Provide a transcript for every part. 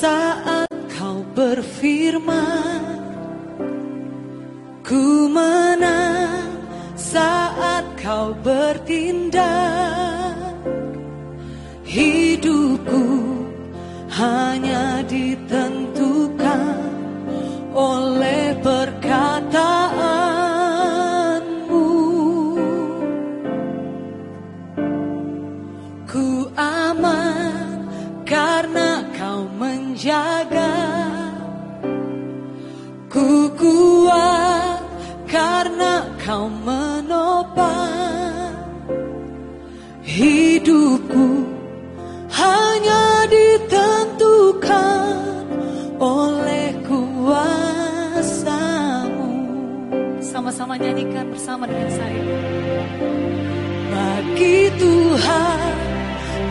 Saat kau berfirman Ku menang saat kau bertindak Hidupku hanya di Nyanyikan bersama dengan saya. Bagi Tuhan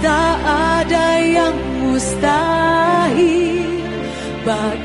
tak ada yang mustahil. Bagi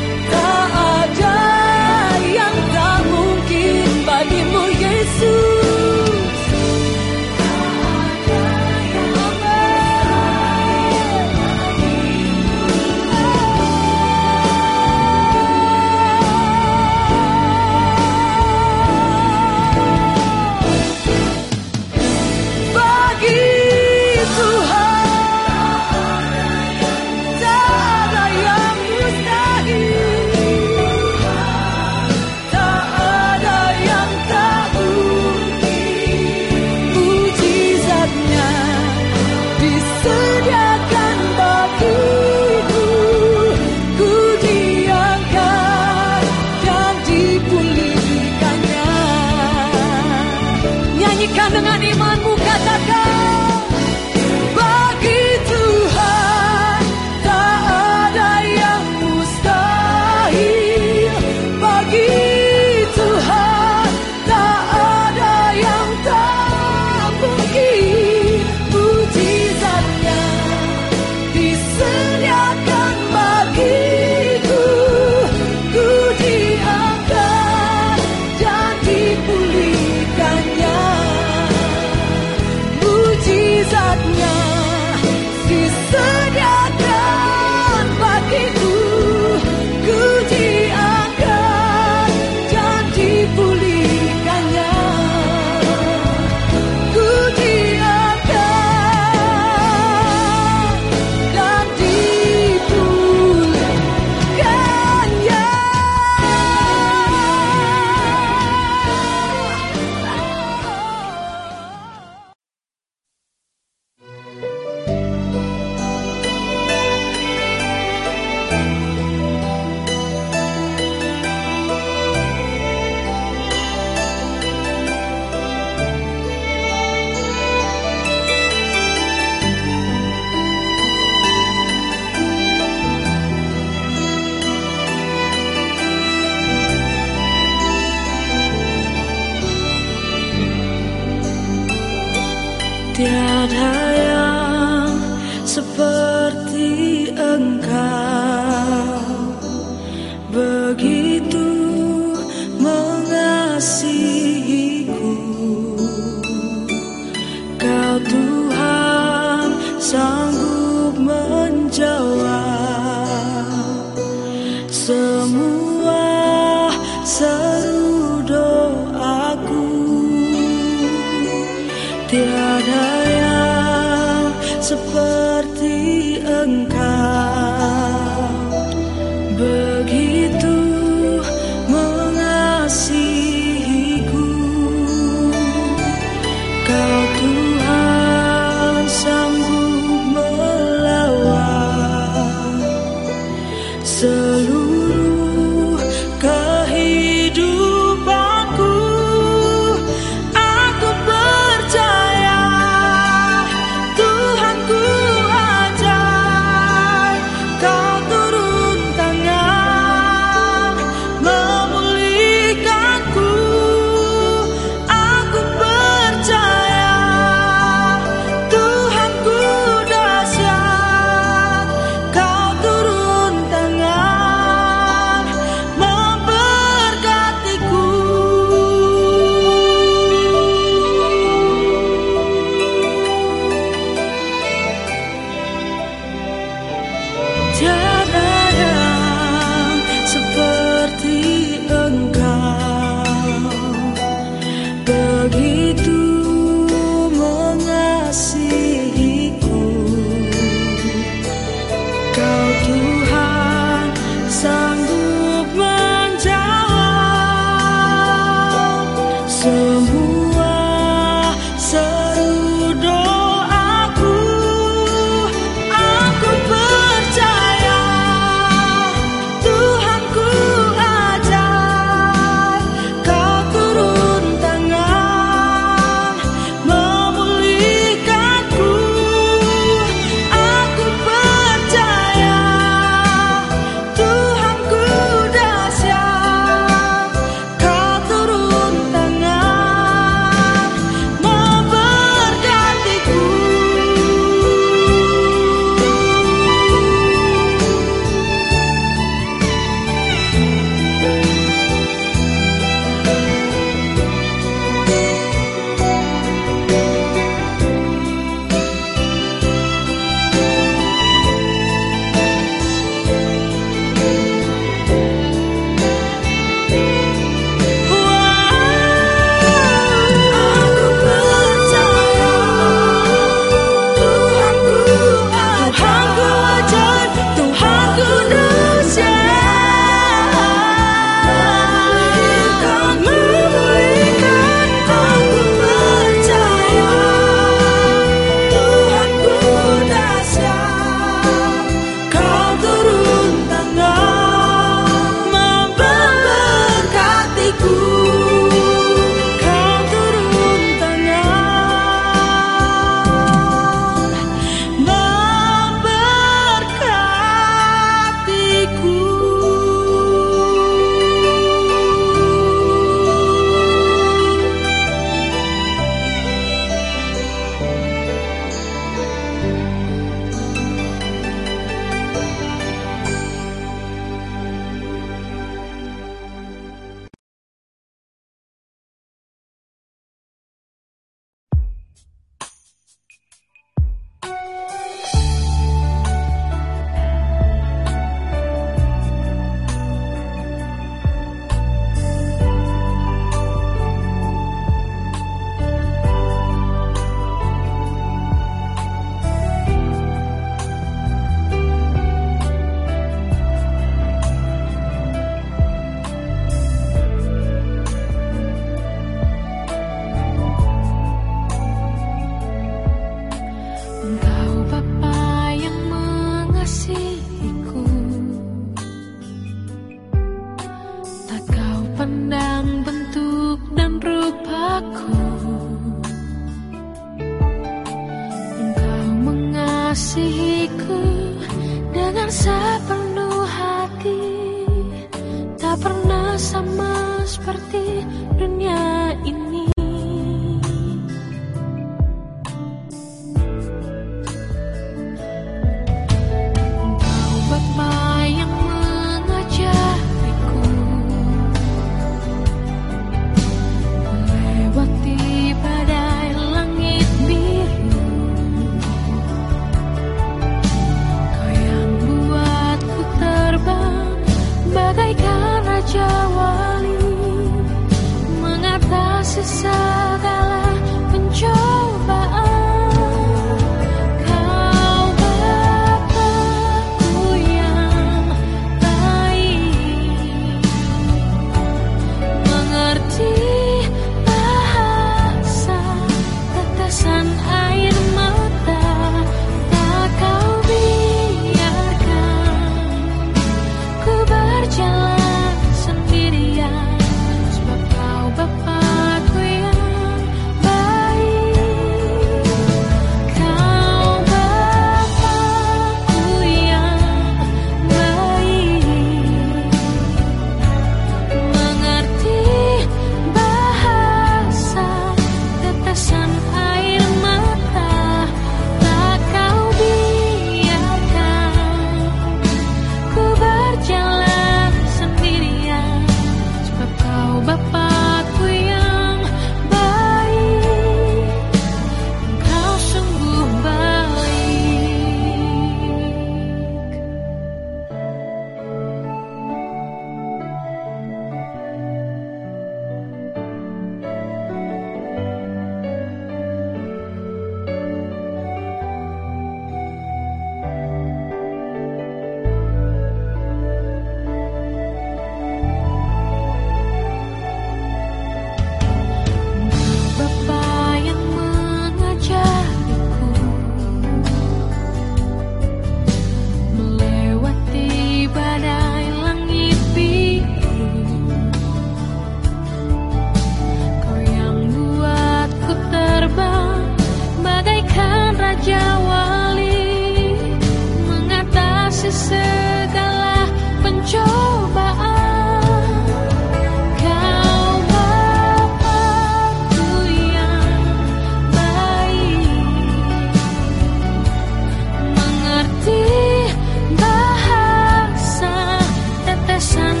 listen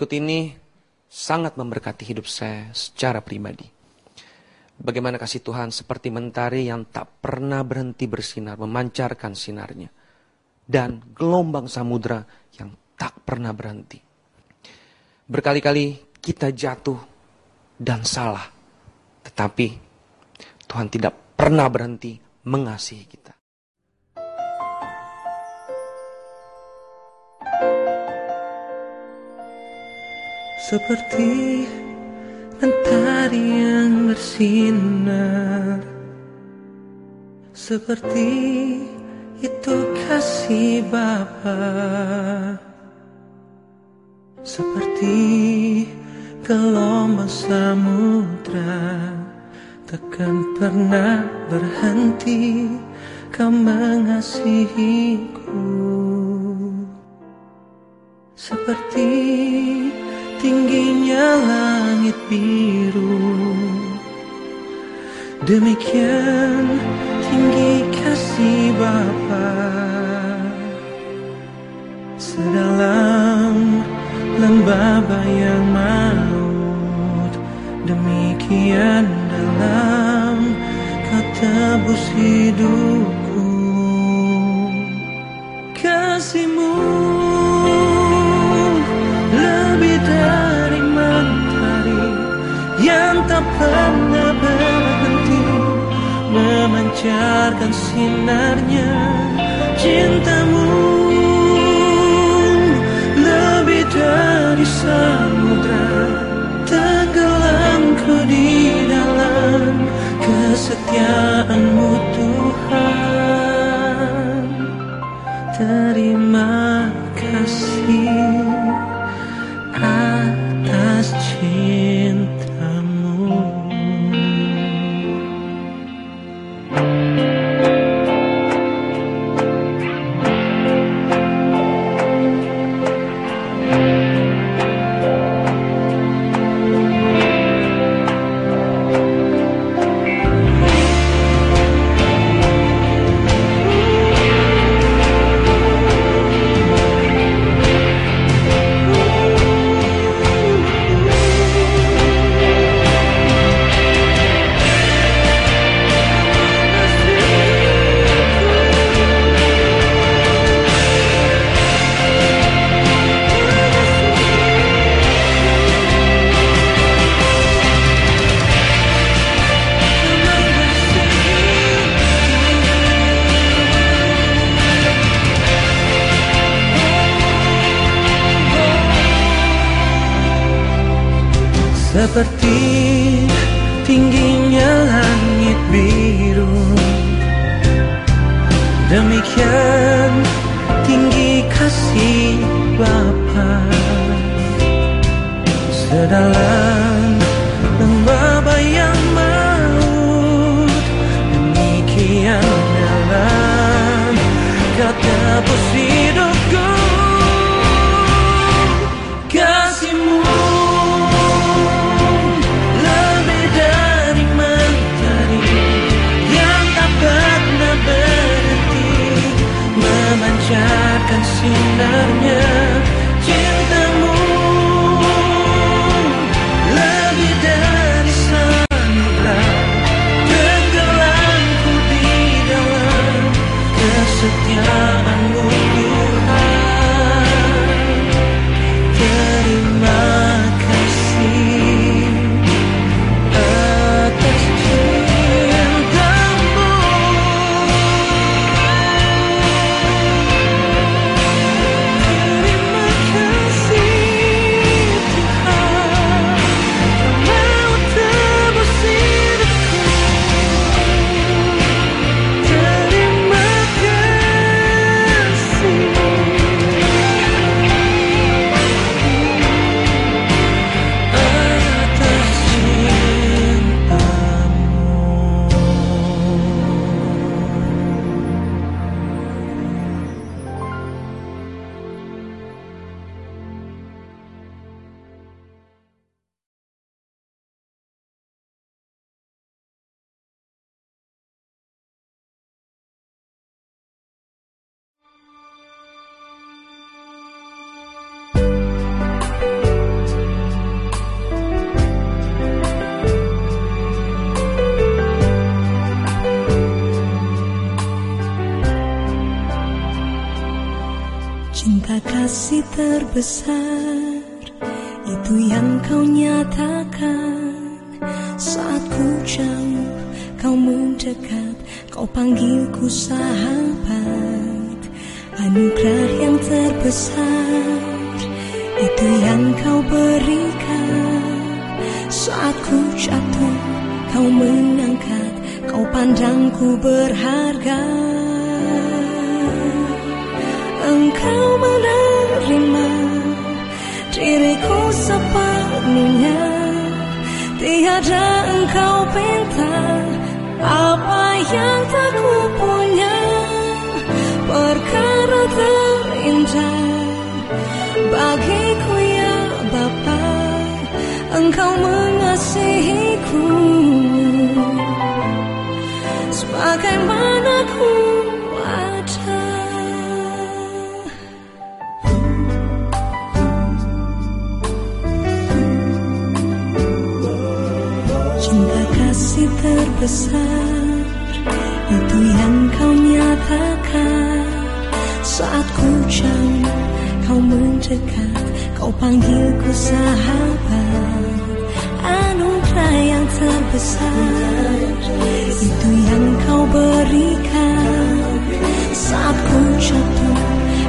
berikut ini sangat memberkati hidup saya secara pribadi. Bagaimana kasih Tuhan seperti mentari yang tak pernah berhenti bersinar, memancarkan sinarnya. Dan gelombang samudra yang tak pernah berhenti. Berkali-kali kita jatuh dan salah. Tetapi Tuhan tidak pernah berhenti mengasihi kita. Seperti mentari yang bersinar. Seperti itu kasih Bapa. Seperti gelombang samudra Takkan pernah berhenti kau mengasihiku. Seperti tingginya langit biru. Demikian tinggi kasih Bapa. Sedalam lembah bayang maut Demikian dalam kau tebus hidupku memancarkan sinarnya cintamu lebih dari samudra terbesar itu yang kau nyatakan. Saat ku jauh kau mendekat kau panggilku sahabat. Anugerah yang terbesar itu yang kau berikan. Saat ku jatuh kau mengangkat kau pandangku berharga. Engkau menerima diriku sepenuhnya. Tiada engkau pinta apa yang tak ku punya Perkara terindah bagiku ya Bapa Engkau mengasihiku. Sebagaimana terbesar Itu yang kau nyatakan. Saat ku jauh Kau mendekat. Kau panggilku sahabat. Anugerah yang terbesar. Itu yang kau berikan. Saat ku jatuh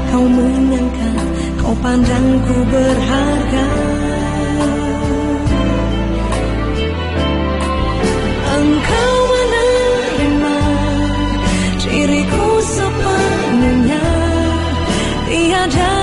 Kau menyangka. Kau pandangku berharga Tiada engkau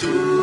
to